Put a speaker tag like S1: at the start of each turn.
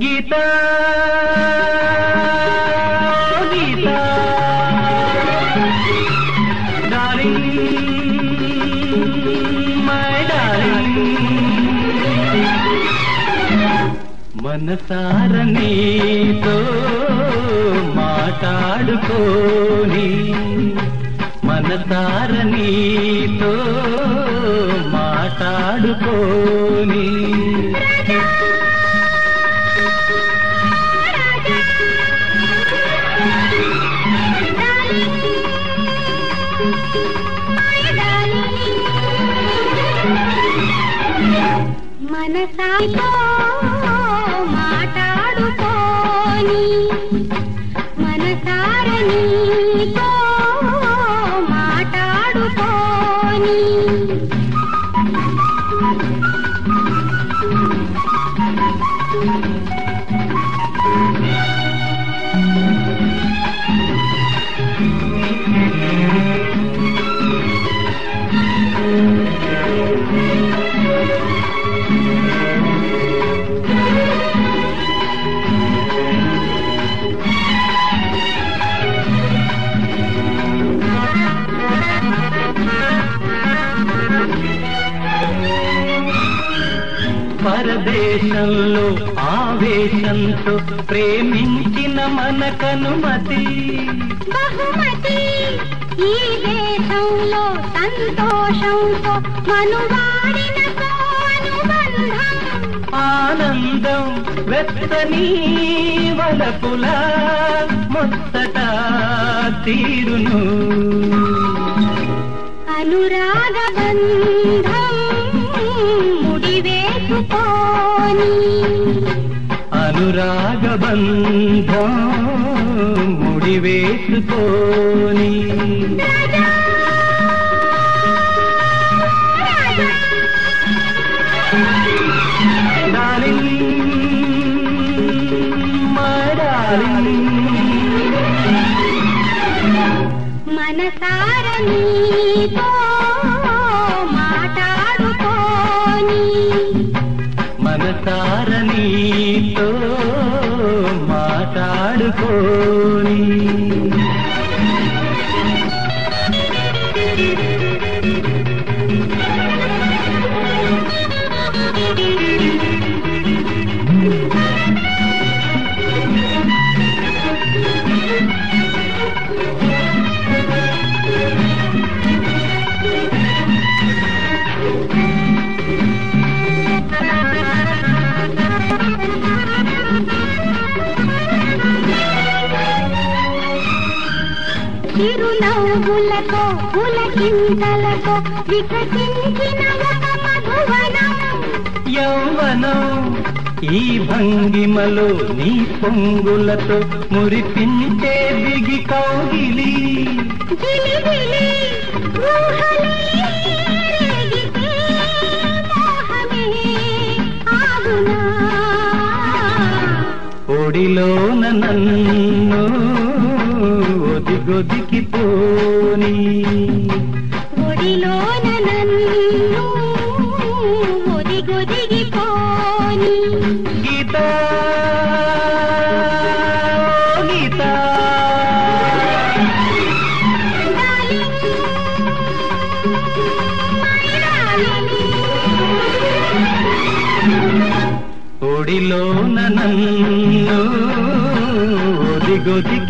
S1: గీతా మనసార నీతో మాట్లాడుకోని మనసార నీతో మాట్లాడుకోని
S2: మనసాతో சாரணி
S1: పరదేశంలో ఆవేశంతో ప్రేమించిన మనకనుమతి.
S2: బహుమతి. ఈ దేశంలో సంతోషంతో మనువాడిన
S1: ఆనందం వెచ్చని వలపుల ముచ్చట తీరును.
S2: అనురాగ బంధం. ముడివేసుకొని.
S1: అనురాగ బంధం ముడివేసుకోని డార్లింగ్
S2: మాట్లాడుకోని చిరునవ్వులతో పులకింతలతో వికసించిన ఒక మధువనం.
S1: యౌవనం ఈ భంగిమలో నీ పొంగులతో మురిపించే దిగి కౌగిలి. ఒడిలోన నన్ను ఒదిగొదికి పోని
S2: ఒడిలోన నన్ను
S1: గీత గీత. ఒడిలోన ఒదిగొదికి పోని